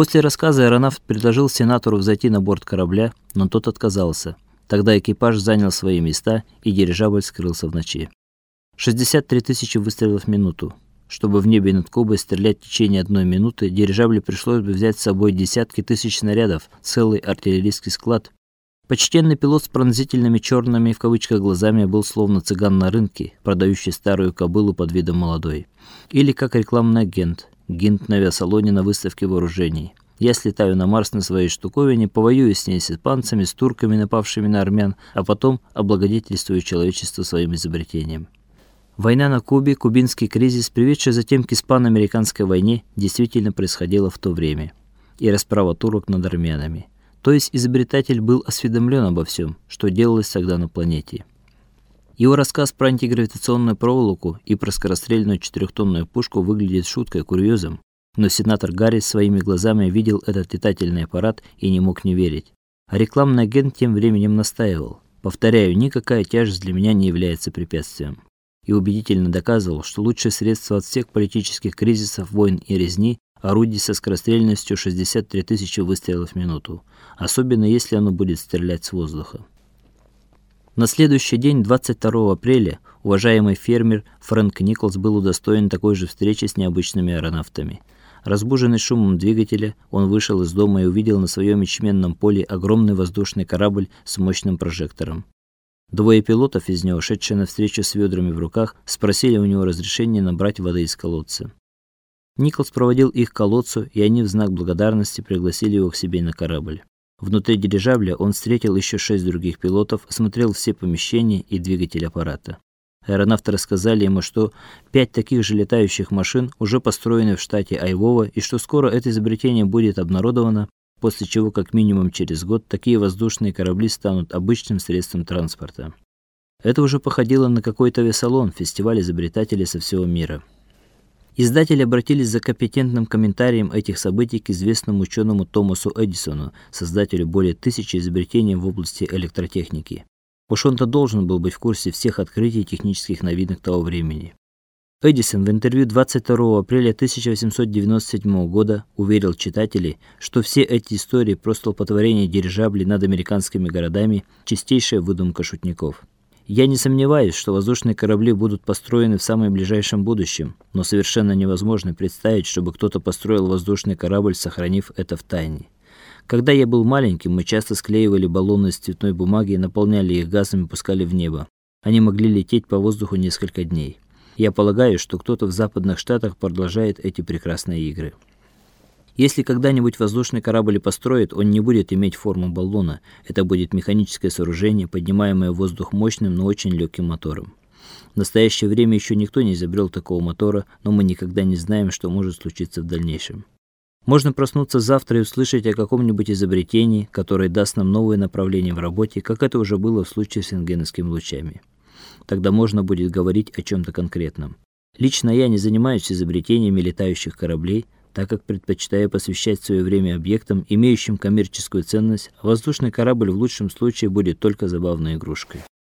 После рассказа аэронавт предложил сенатору взойти на борт корабля, но тот отказался. Тогда экипаж занял свои места, и дирижабль скрылся в ночи. 63 тысячи выстрелов в минуту. Чтобы в небе над Кубой стрелять в течение одной минуты, дирижаблю пришлось бы взять с собой десятки тысяч снарядов, целый артиллерийский склад. Почтенный пилот с пронзительными черными в кавычках глазами был словно цыган на рынке, продающий старую кобылу под видом молодой, или как рекламный агент, гинт на авиасалоне на выставке вооружений. Я слетаю на Марс на своей штуковине, повоюю с ней с испанцами, с турками, напавшими на армян, а потом облагодетельствую человечество своим изобретением. Война на Кубе, кубинский кризис, приведший затем к испано-американской войне, действительно происходила в то время. И расправа турок над армянами. То есть изобретатель был осведомлен обо всем, что делалось тогда на планете. Его рассказ про антигравитационную проволоку и про скорострельную четырехтонную пушку выглядит шуткой, курьезом, но сенатор Гаррис своими глазами видел этот летательный аппарат и не мог не верить. А рекламный агент тем временем настаивал: "Повторяю, никакая тяжесть для меня не является препятствием" и убедительно доказывал, что лучшее средство от всех политических кризисов, войн и резни орудие со скорострельностью 63 тысячи выстрелов в минуту, особенно если оно будет стрелять с воздуха. На следующий день, 22 апреля, уважаемый фермер Фрэнк Николс был удостоен такой же встречи с необычными аэронавтами. Разбуженный шумом двигателя, он вышел из дома и увидел на своем ячменном поле огромный воздушный корабль с мощным прожектором. Двое пилотов из него, шедшие навстречу с ведрами в руках, спросили у него разрешения набрать воды из колодца. Николс проводил их к колодцу, и они в знак благодарности пригласили его к себе на корабль. Внутри дирижабля он встретил еще шесть других пилотов, осмотрел все помещения и двигатель аппарата. Аэронавты рассказали ему, что пять таких же летающих машин уже построены в штате Айвова и что скоро это изобретение будет обнародовано после чего как минимум через год такие воздушные корабли станут обычным средством транспорта. Это уже походило на какой-то весолон, фестиваль изобретателей со всего мира. Издатели обратились за компетентным комментарием этих событий к известному ученому Томасу Эдисону, создателю более тысячи изобретений в области электротехники. Уж он-то должен был быть в курсе всех открытий и технических новинок того времени. Эдисон в интервью 22 апреля 1897 года уверил читателей, что все эти истории про столпотворение дирижаблей над американскими городами чистейшая выдумка шутников. Я не сомневаюсь, что воздушные корабли будут построены в самом ближайшем будущем, но совершенно невозможно представить, чтобы кто-то построил воздушный корабль, сохранив это в тайне. Когда я был маленьким, мы часто склеивали баллоны из цветной бумаги и наполняли их газом и пускали в небо. Они могли лететь по воздуху несколько дней. Я полагаю, что кто-то в западных штатах продолжает эти прекрасные игры. Если когда-нибудь воздушный корабль построят, он не будет иметь форму баллона. Это будет механическое сооружение, поднимаемое в воздух мощным, но очень легким мотором. В настоящее время еще никто не изобрел такого мотора, но мы никогда не знаем, что может случиться в дальнейшем. Можно проснуться завтра и услышать о каком-нибудь изобретении, которое даст нам новое направление в работе, как это уже было в случае с рентгеновскими лучами. Тогда можно будет говорить о чем то конкретном. Лично я не занимаюсь изобретениями летающих кораблей, так как предпочитаю посвящать свое время объектам, имеющим коммерческую ценность, а воздушный корабль в лучшем случае будет только забавной игрушкой.